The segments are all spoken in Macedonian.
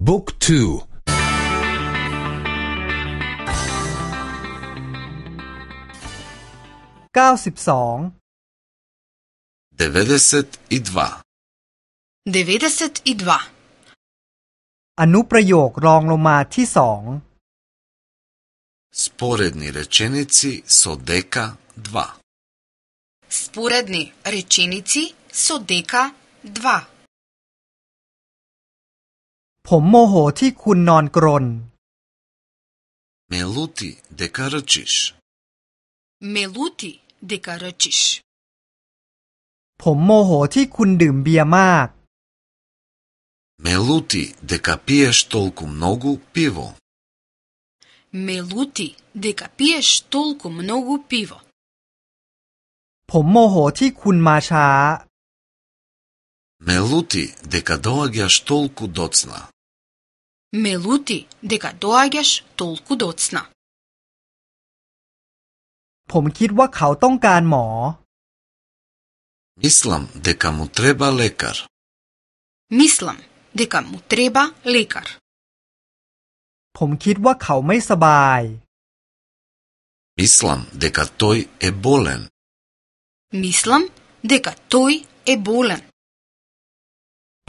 بوك تو كاوسب سون دفدست إدوا دفدست إدوا อนุประโยครองลงมาที่สอง Sporedni rečenici so deka 2 Sporedni rečenici so deka 2 ผมโมโหที่คุณนอนกรน Ме лути дека рчиш. Ме лути дека рчиш. ผมโมโหที่คุณดื่มเบียร์มาก Ме лути дека пиеш толку многу пиво. Ме лути дека пиеш толку многу пиво. ผมโมโหที่คุณมาช้า Ме лути дека доаѓаш толку доцна. Ме лути дека доаѓаш толку доцна. ผมคิดว่าเขาต้องการหมอ Мислам дека му треба лекар. Мислам дека му треба лекар. ผมคิดว่าเขาไม่สบาย Мислам дека тој е болен. Мислам дека тој е болен.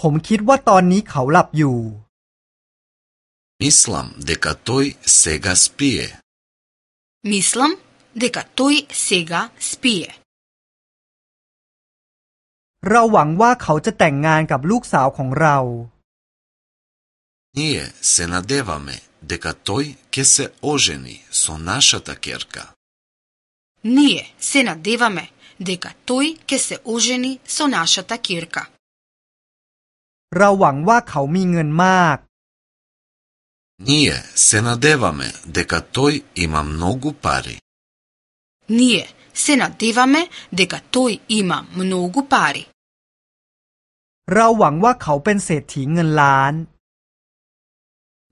ผมคิดว่าตอนนี้เขาหลับอยู่ Мислам дека тој сега спие. Мислам дека тој сега спие. เราหวังว่าเขาจะแต่งงานกับลูกสาวของเรา Ние се надеваме дека тој ќе се ожени со нашата керка. Ние се надеваме дека тој ќе се ожени со нашата кирка. เราหวังว่าเขามีเงินมาก Ние се надеваме дека тој има многу пари. Ние се надеваме дека тој има многу пари. เราหวังว่าเขาเป็นเศรษฐีเงินล้าน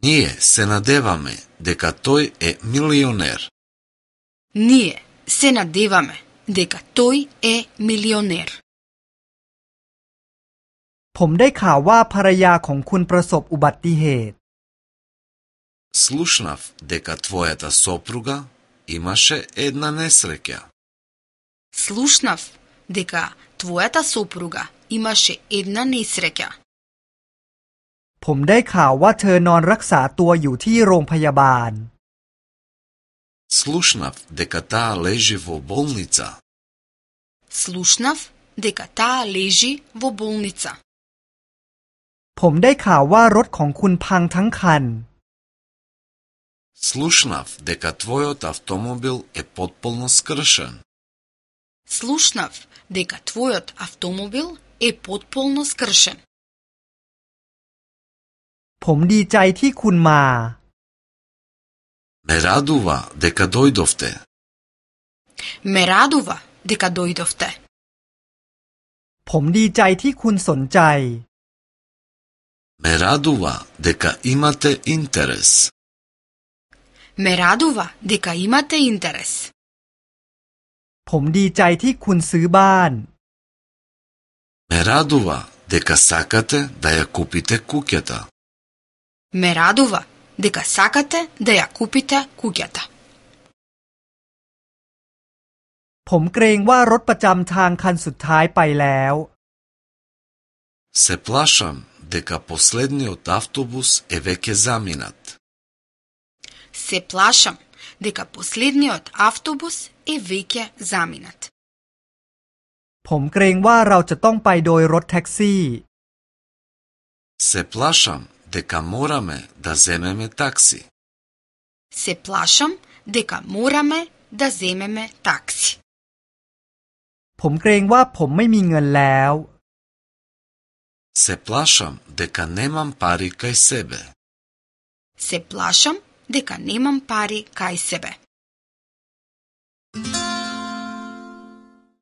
Ние се надеваме дека тој е милионер. Ние се надеваме дека тој е милионер. ผมได้ข่าวว่าภรรยาของคุณประสบอุบัติเหตุ Слушнав дека твојата сопруга имаше една несреќа. Слушнав дека твојата сопруга имаше една несреќа. ผมได้ข่าวว่าเธอนอนรักษาตัวอยู่ที่โรงพยาบาล Слушнав дека таа лежи во болница. Слушнав дека таа лежи во болница. ผมได้ข่าวว่ารถของคุณพังทั้งคัน Слушнав дека твојот автомобил е потполно скршен. Слушнав дека твојот автомобил е потполно скршен. ผมดีใจที่คุณมา Ме радува дека дојдовте. Ме радува дека дојдовте. ผมดีใจที่คุณสนใจ Ме радува дека имате интерес. Ме радува дека имате интерес. ผมดีใจที่คุณซื้อบ้าน Ме радува дека сакате да ја купите куќата. Ме радува дека сакате да ја купите куќата. ผมเกรงว่ารถประจำทางคันสุดท้ายไปแล้ว Се плашам дека последниот автобус е веќе заминат. Се плашам дека последниот автобус е веќе заминат. ผมเกรงว่าเราจะต้องไปโดยรถแท็กซี่ Се плашам дека мораме да земеме такси. Се плашам дека мораме да земеме такси. ผมเกรงว่าผมไม่มีเงินแล้ว Се плашам дека немам пари кај себе. Се плашам дека немам пари кај себе.